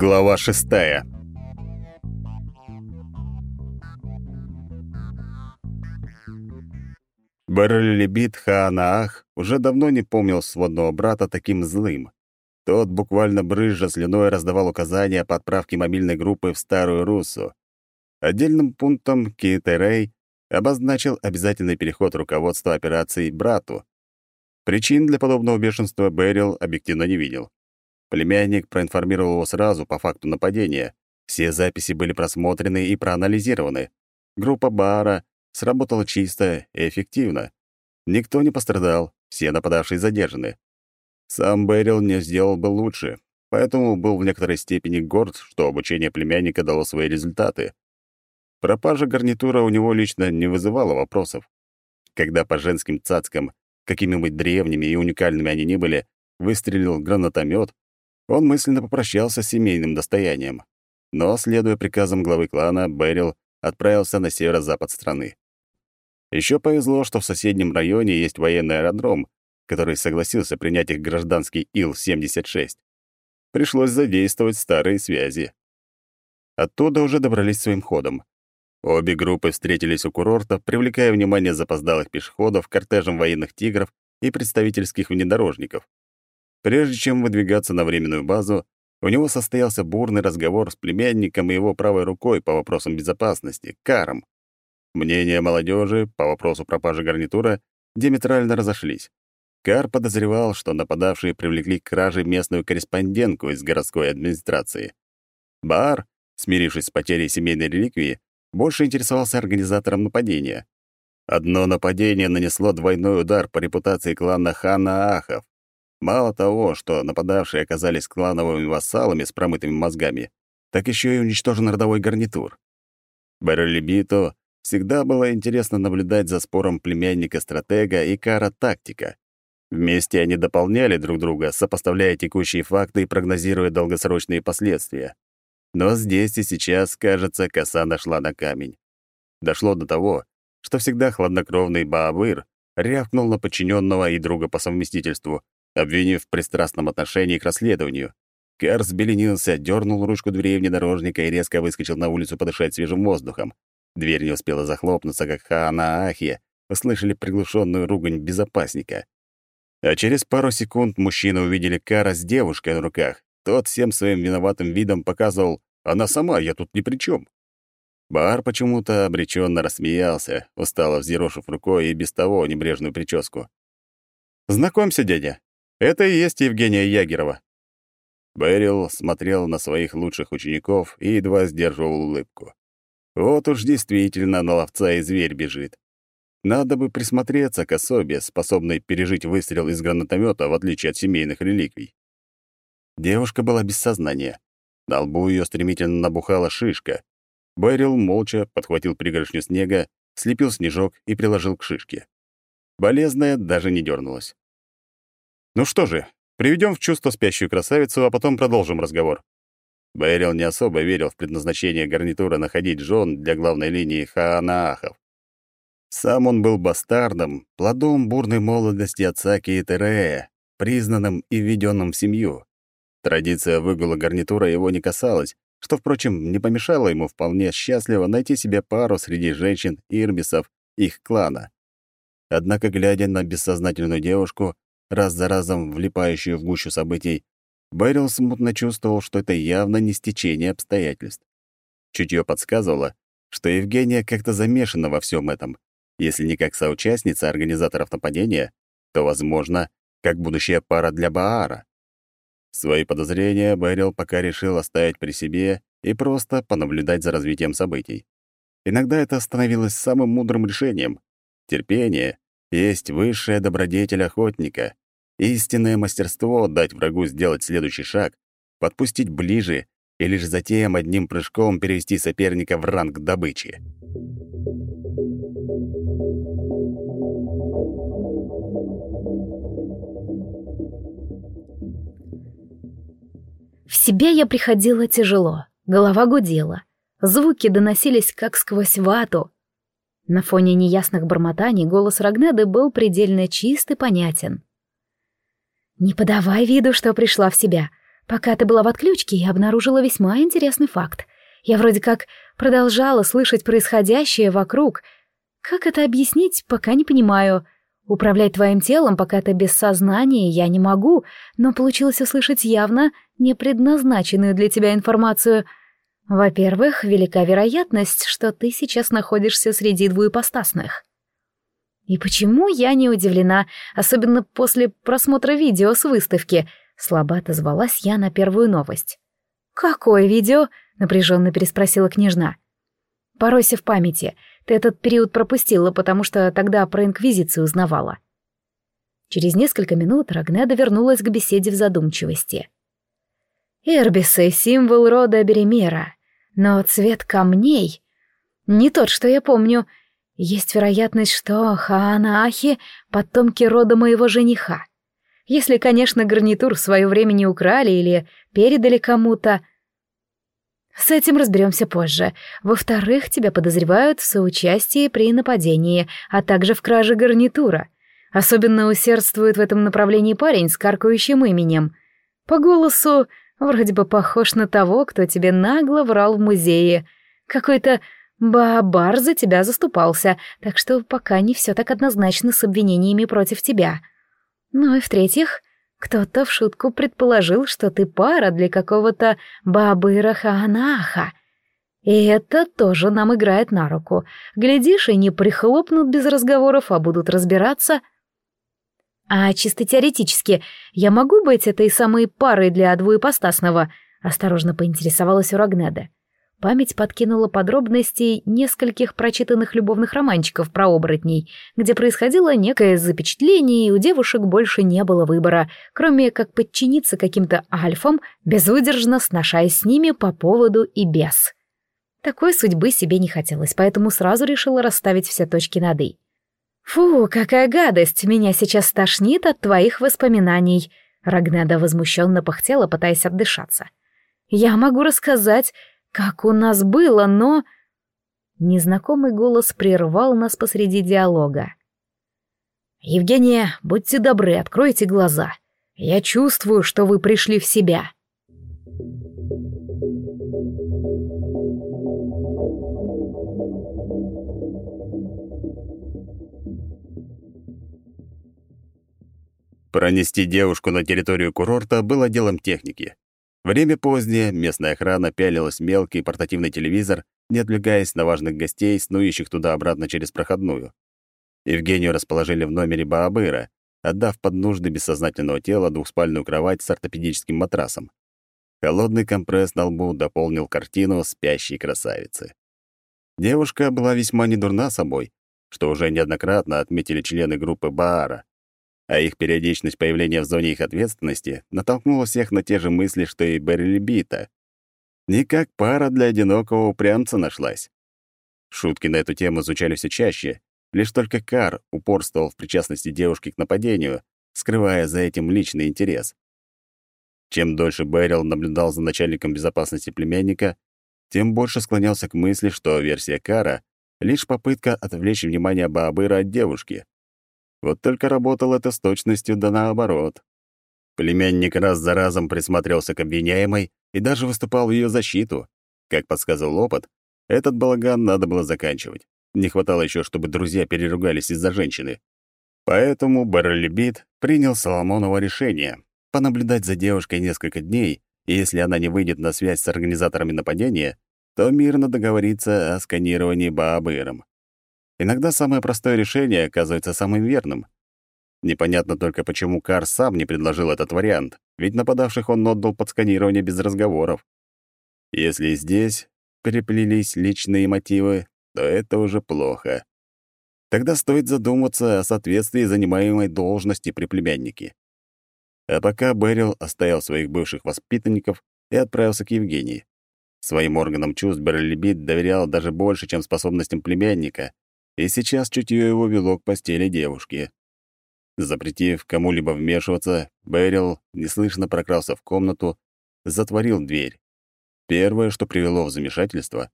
Глава шестая. Берлибит Хаанаах уже давно не помнил сводного брата таким злым. Тот буквально брызжа слюной раздавал указания по отправке мобильной группы в Старую Руссу. Отдельным пунктом Китерей обозначил обязательный переход руководства операцией брату. Причин для подобного бешенства Берил объективно не видел. Племянник проинформировал его сразу по факту нападения. Все записи были просмотрены и проанализированы. Группа Бара сработала чисто и эффективно. Никто не пострадал, все нападавшие задержаны. Сам Берил не сделал бы лучше, поэтому был в некоторой степени горд, что обучение племянника дало свои результаты. Пропажа гарнитура у него лично не вызывала вопросов. Когда по женским цацкам, какими-нибудь древними и уникальными они ни были, выстрелил гранатомет, он мысленно попрощался с семейным достоянием. Но, следуя приказам главы клана, Берил отправился на северо-запад страны. Еще повезло, что в соседнем районе есть военный аэродром, который согласился принять их гражданский Ил-76. Пришлось задействовать старые связи. Оттуда уже добрались своим ходом. Обе группы встретились у курорта, привлекая внимание запоздалых пешеходов, кортежем военных тигров и представительских внедорожников. Прежде чем выдвигаться на временную базу, у него состоялся бурный разговор с племянником и его правой рукой по вопросам безопасности, Каром. Мнения молодежи по вопросу пропажи гарнитура диаметрально разошлись. Кар подозревал, что нападавшие привлекли к краже местную корреспондентку из городской администрации. Бар, смирившись с потерей семейной реликвии, больше интересовался организатором нападения. Одно нападение нанесло двойной удар по репутации клана Хана Ахов. Мало того, что нападавшие оказались клановыми вассалами с промытыми мозгами, так еще и уничтожен родовой гарнитур. Баррелибиту всегда было интересно наблюдать за спором племянника-стратега и кара-тактика. Вместе они дополняли друг друга, сопоставляя текущие факты и прогнозируя долгосрочные последствия. Но здесь и сейчас, кажется, коса нашла на камень. Дошло до того, что всегда хладнокровный Баабыр рявкнул на подчиненного и друга по совместительству, обвинив в пристрастном отношении к расследованию. Кар сбеленился, дернул ручку двери внедорожника и резко выскочил на улицу подышать свежим воздухом. Дверь не успела захлопнуться, как Хаана-Ахи услышали приглушенную ругань безопасника. А через пару секунд мужчины увидели Кара с девушкой на руках. Тот всем своим виноватым видом показывал «Она сама, я тут ни при чем. Бар почему-то обреченно рассмеялся, устало взъерошив рукой и без того небрежную прическу. «Знакомься, дядя, это и есть Евгения Ягерова». Берил смотрел на своих лучших учеников и едва сдерживал улыбку. Вот уж действительно на ловца и зверь бежит. Надо бы присмотреться к особе, способной пережить выстрел из гранатомета, в отличие от семейных реликвий. Девушка была без сознания. На лбу ее стремительно набухала шишка. Берил молча подхватил пригоршню снега, слепил снежок и приложил к шишке. Болезная даже не дернулась. Ну что же, приведем в чувство спящую красавицу, а потом продолжим разговор. Бэрил не особо верил в предназначение гарнитура находить жен для главной линии Хаанаахов. Сам он был бастардом, плодом бурной молодости отца Кейтерея, признанным и введенным в семью. Традиция выгула гарнитура его не касалась, что, впрочем, не помешало ему вполне счастливо найти себе пару среди женщин ирбисов их клана. Однако, глядя на бессознательную девушку, раз за разом влипающую в гущу событий, Бэрил смутно чувствовал, что это явно не стечение обстоятельств. Чутье подсказывало, что Евгения как-то замешана во всем этом. Если не как соучастница организаторов нападения, то, возможно, как будущая пара для Баара. Свои подозрения Бэрил пока решил оставить при себе и просто понаблюдать за развитием событий. Иногда это становилось самым мудрым решением. Терпение есть высшая добродетель охотника, Истинное мастерство — дать врагу сделать следующий шаг, подпустить ближе и лишь затем одним прыжком перевести соперника в ранг добычи. В себя я приходила тяжело, голова гудела, звуки доносились как сквозь вату. На фоне неясных бормотаний голос Рагнеды был предельно чист и понятен. «Не подавай виду, что пришла в себя. Пока ты была в отключке, я обнаружила весьма интересный факт. Я вроде как продолжала слышать происходящее вокруг. Как это объяснить, пока не понимаю. Управлять твоим телом, пока ты без сознания, я не могу, но получилось услышать явно непредназначенную для тебя информацию. Во-первых, велика вероятность, что ты сейчас находишься среди двуепостасных. И почему я не удивлена, особенно после просмотра видео с выставки? Слабо отозвалась я на первую новость. «Какое видео?» — напряженно переспросила княжна. «Поройся в памяти. Ты этот период пропустила, потому что тогда про Инквизицию узнавала». Через несколько минут Рагнеда вернулась к беседе в задумчивости. «Эрбисы — символ рода Беремера, но цвет камней — не тот, что я помню. Есть вероятность, что Хаанаахи — потомки рода моего жениха. Если, конечно, гарнитур в свое время не украли или передали кому-то, с этим разберемся позже. Во-вторых, тебя подозревают в соучастии при нападении, а также в краже гарнитура. Особенно усердствует в этом направлении парень с каркающим именем. По голосу вроде бы похож на того, кто тебе нагло врал в музее. Какой-то бабар за тебя заступался, так что пока не все так однозначно с обвинениями против тебя. Ну и в-третьих, кто-то в шутку предположил, что ты пара для какого-то бабыра Хаанаха. И это тоже нам играет на руку. Глядишь, и не прихлопнут без разговоров, а будут разбираться. А чисто теоретически, я могу быть этой самой парой для двуепостасного? Осторожно поинтересовалась у Рагнеда. Память подкинула подробности нескольких прочитанных любовных романчиков про оборотней, где происходило некое запечатление, и у девушек больше не было выбора, кроме как подчиниться каким-то альфам, безвыдержанно сношаясь с ними по поводу и без. Такой судьбы себе не хотелось, поэтому сразу решила расставить все точки над «и». «Фу, какая гадость! Меня сейчас тошнит от твоих воспоминаний!» Рагнеда возмущенно пыхтела, пытаясь отдышаться. «Я могу рассказать, как у нас было, но... Незнакомый голос прервал нас посреди диалога. «Евгения, будьте добры, откройте глаза. Я чувствую, что вы пришли в себя». Пронести девушку на территорию курорта было делом техники. Время позднее, местная охрана пялилась мелкий портативный телевизор, не отвлекаясь на важных гостей, снующих туда-обратно через проходную. Евгению расположили в номере Баабыра, отдав под нужды бессознательного тела двухспальную кровать с ортопедическим матрасом. Холодный компресс на лбу дополнил картину спящей красавицы. Девушка была весьма недурна собой, что уже неоднократно отметили члены группы Баара а их периодичность появления в зоне их ответственности натолкнула всех на те же мысли, что и Берли Бита. Никак пара для одинокого упрямца нашлась. Шутки на эту тему звучали все чаще, лишь только Кар упорствовал в причастности девушки к нападению, скрывая за этим личный интерес. Чем дольше Берил наблюдал за начальником безопасности племянника, тем больше склонялся к мысли, что версия Кара — лишь попытка отвлечь внимание Баабыра от девушки. Вот только работал это с точностью да наоборот. Племянник раз за разом присматривался к обвиняемой и даже выступал в ее защиту. Как подсказывал опыт, этот балаган надо было заканчивать. Не хватало еще, чтобы друзья переругались из-за женщины. Поэтому Барлибит принял Соломонова решение понаблюдать за девушкой несколько дней, и если она не выйдет на связь с организаторами нападения, то мирно договориться о сканировании Баабыром. Иногда самое простое решение оказывается самым верным. Непонятно только, почему Кар сам не предложил этот вариант, ведь нападавших он отдал под сканирование без разговоров. Если здесь переплелись личные мотивы, то это уже плохо. Тогда стоит задуматься о соответствии занимаемой должности при племяннике. А пока Берил оставил своих бывших воспитанников и отправился к Евгении. Своим органам чувств Берлибит доверял даже больше, чем способностям племянника, и сейчас чутье его вело к постели девушки. Запретив кому-либо вмешиваться, Берил неслышно прокрался в комнату, затворил дверь. Первое, что привело в замешательство,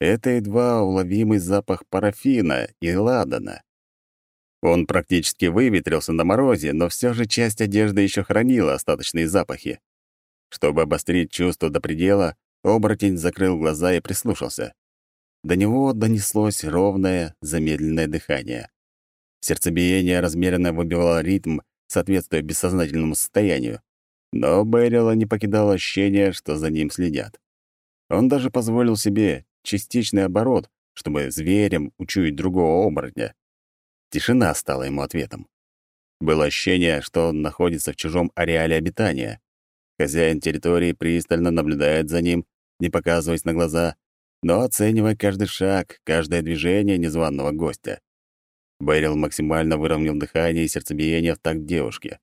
это едва уловимый запах парафина и ладана. Он практически выветрился на морозе, но все же часть одежды еще хранила остаточные запахи. Чтобы обострить чувство до предела, оборотень закрыл глаза и прислушался. До него донеслось ровное, замедленное дыхание. Сердцебиение размеренно выбивало ритм, соответствуя бессознательному состоянию. Но Бэрила не покидало ощущение, что за ним следят. Он даже позволил себе частичный оборот, чтобы зверем учуять другого оборотня. Тишина стала ему ответом. Было ощущение, что он находится в чужом ареале обитания. Хозяин территории пристально наблюдает за ним, не показываясь на глаза, но оценивая каждый шаг, каждое движение незваного гостя. Бэрил максимально выровнял дыхание и сердцебиение в такт девушке.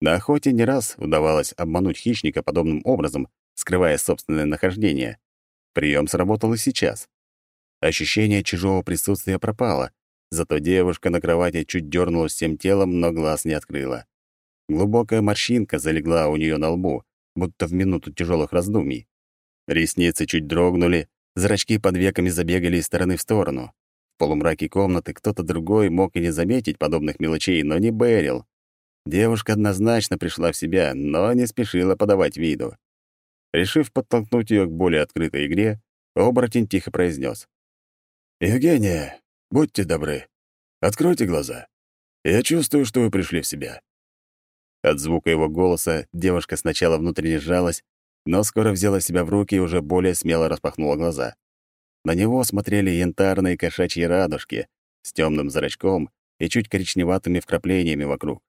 На охоте не раз удавалось обмануть хищника подобным образом, скрывая собственное нахождение. Прием сработал и сейчас. Ощущение чужого присутствия пропало, зато девушка на кровати чуть дернулась всем телом, но глаз не открыла. Глубокая морщинка залегла у нее на лбу, будто в минуту тяжелых раздумий. Ресницы чуть дрогнули, зрачки под веками забегали из стороны в сторону. В полумраке комнаты кто-то другой мог и не заметить подобных мелочей, но не Бэрил. Девушка однозначно пришла в себя, но не спешила подавать виду. Решив подтолкнуть ее к более открытой игре, оборотень тихо произнес: «Евгения, будьте добры, откройте глаза. Я чувствую, что вы пришли в себя». От звука его голоса девушка сначала внутренне сжалась, но скоро взяла себя в руки и уже более смело распахнула глаза. На него смотрели янтарные кошачьи радужки с темным зрачком и чуть коричневатыми вкраплениями вокруг.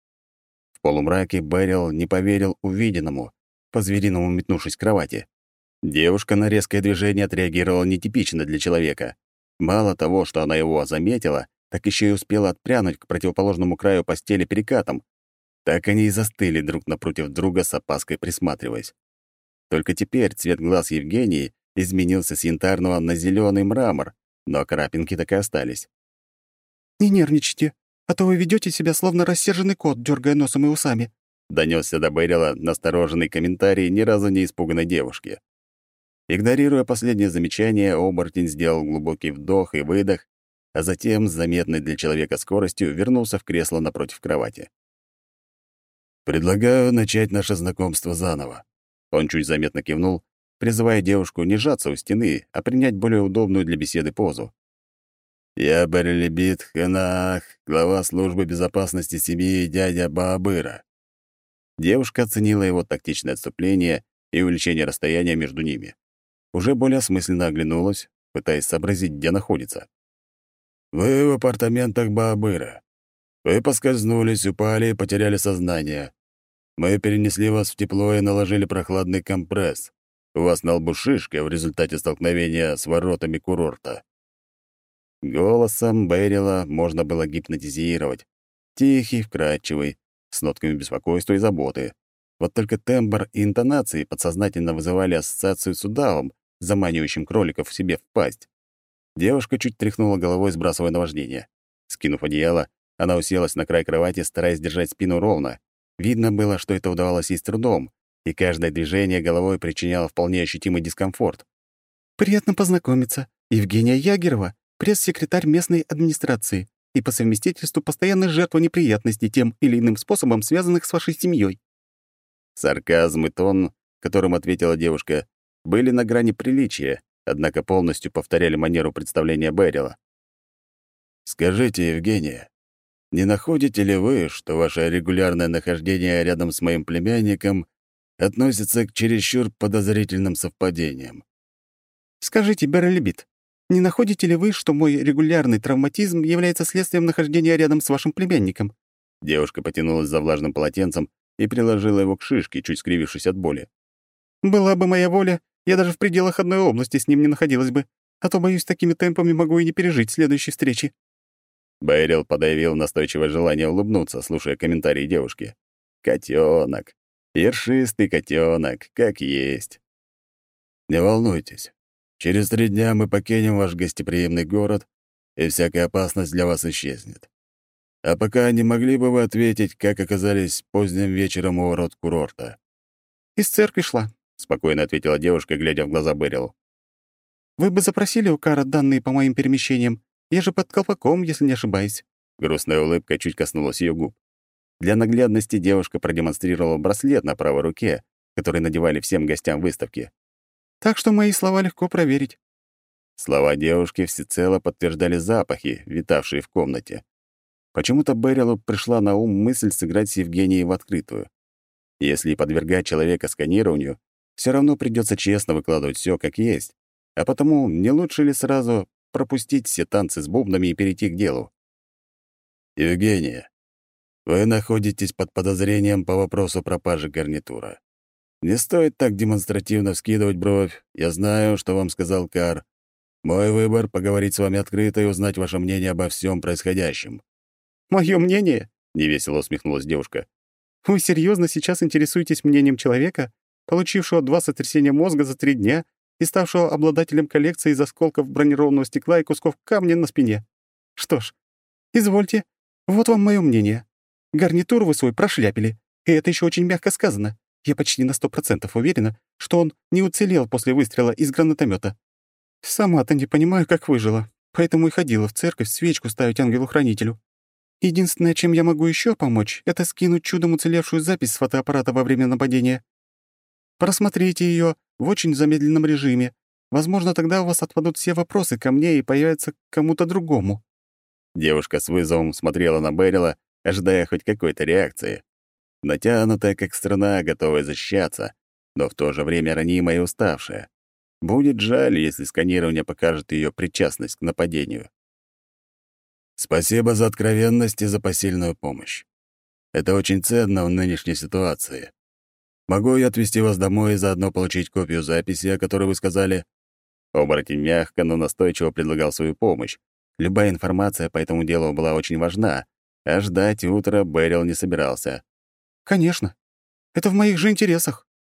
В полумраке Бэрил не поверил увиденному, по-звериному метнувшись к кровати. Девушка на резкое движение отреагировала нетипично для человека. Мало того, что она его заметила, так еще и успела отпрянуть к противоположному краю постели перекатом. Так они и застыли друг напротив друга с опаской присматриваясь. Только теперь цвет глаз Евгении изменился с янтарного на зеленый мрамор, но крапинки так и остались. «Не нервничайте, а то вы ведете себя словно рассерженный кот, дергая носом и усами», донесся до Бэрила настороженный комментарий ни разу не испуганной девушки. Игнорируя последнее замечание, оборотень сделал глубокий вдох и выдох, а затем с заметной для человека скоростью вернулся в кресло напротив кровати. «Предлагаю начать наше знакомство заново». Он чуть заметно кивнул, призывая девушку не сжаться у стены, а принять более удобную для беседы позу. «Я Барелебит Ханах, глава службы безопасности семьи дядя Баабыра». Девушка оценила его тактичное отступление и увеличение расстояния между ними. Уже более осмысленно оглянулась, пытаясь сообразить, где находится. «Вы в апартаментах Баабыра. Вы поскользнулись, упали и потеряли сознание. Мы перенесли вас в тепло и наложили прохладный компресс. У вас на лбу шишка в результате столкновения с воротами курорта. Голосом Бэрила можно было гипнотизировать. Тихий, вкрадчивый, с нотками беспокойства и заботы. Вот только тембр и интонации подсознательно вызывали ассоциацию с удавом, заманивающим кроликов в себе в пасть. Девушка чуть тряхнула головой, сбрасывая наваждение. Скинув одеяло, она уселась на край кровати, стараясь держать спину ровно. Видно было, что это удавалось ей с трудом, и каждое движение головой причиняло вполне ощутимый дискомфорт. «Приятно познакомиться. Евгения Ягерова, пресс-секретарь местной администрации и по совместительству постоянная жертва неприятностей тем или иным способом, связанных с вашей семьей. Сарказм и тон, которым ответила девушка, были на грани приличия, однако полностью повторяли манеру представления Берила. «Скажите, Евгения, не находите ли вы, что ваше регулярное нахождение рядом с моим племянником относится к чересчур подозрительным совпадениям. «Скажите, Беррелебит, не находите ли вы, что мой регулярный травматизм является следствием нахождения рядом с вашим племянником?» Девушка потянулась за влажным полотенцем и приложила его к шишке, чуть скривившись от боли. «Была бы моя воля, я даже в пределах одной области с ним не находилась бы, а то, боюсь, такими темпами могу и не пережить следующей встречи». Байрил подавил настойчивое желание улыбнуться, слушая комментарии девушки. Котенок. Ершистый котенок, как есть. Не волнуйтесь. Через три дня мы покинем ваш гостеприимный город, и всякая опасность для вас исчезнет. А пока не могли бы вы ответить, как оказались поздним вечером у ворот курорта?» «Из церкви шла», — спокойно ответила девушка, глядя в глаза Берилу. «Вы бы запросили у Кара данные по моим перемещениям. Я же под колпаком, если не ошибаюсь». Грустная улыбка чуть коснулась ее губ. Для наглядности девушка продемонстрировала браслет на правой руке, которые надевали всем гостям выставки. Так что мои слова легко проверить. Слова девушки всецело подтверждали запахи, витавшие в комнате. Почему-то Берилу пришла на ум мысль сыграть с Евгенией в открытую. Если подвергать человека сканированию, все равно придется честно выкладывать все как есть. А потому не лучше ли сразу пропустить все танцы с бубнами и перейти к делу? Евгения, вы находитесь под подозрением по вопросу пропажи гарнитура. Не стоит так демонстративно вскидывать бровь. Я знаю, что вам сказал Кар. Мой выбор — поговорить с вами открыто и узнать ваше мнение обо всем происходящем. Мое мнение? — невесело усмехнулась девушка. Вы серьезно сейчас интересуетесь мнением человека, получившего два сотрясения мозга за три дня и ставшего обладателем коллекции из осколков бронированного стекла и кусков камня на спине? Что ж, извольте. Вот вам мое мнение. Гарнитур вы свой прошляпили, и это еще очень мягко сказано. Я почти на сто процентов уверена, что он не уцелел после выстрела из гранатомета. Сама-то не понимаю, как выжила, поэтому и ходила в церковь свечку ставить ангелу-хранителю. Единственное, чем я могу еще помочь, это скинуть чудом уцелевшую запись с фотоаппарата во время нападения. Просмотрите ее в очень замедленном режиме. Возможно, тогда у вас отпадут все вопросы ко мне и появятся к кому-то другому». Девушка с вызовом смотрела на Берила, ожидая хоть какой-то реакции. Натянутая, как струна, готовая защищаться, но в то же время ранимая и уставшая. Будет жаль, если сканирование покажет ее причастность к нападению. Спасибо за откровенность и за посильную помощь. Это очень ценно в нынешней ситуации. Могу я отвезти вас домой и заодно получить копию записи, о которой вы сказали?» Оборотень мягко, но настойчиво предлагал свою помощь. Любая информация по этому делу была очень важна, а ждать утра Берил не собирался. «Конечно. Это в моих же интересах».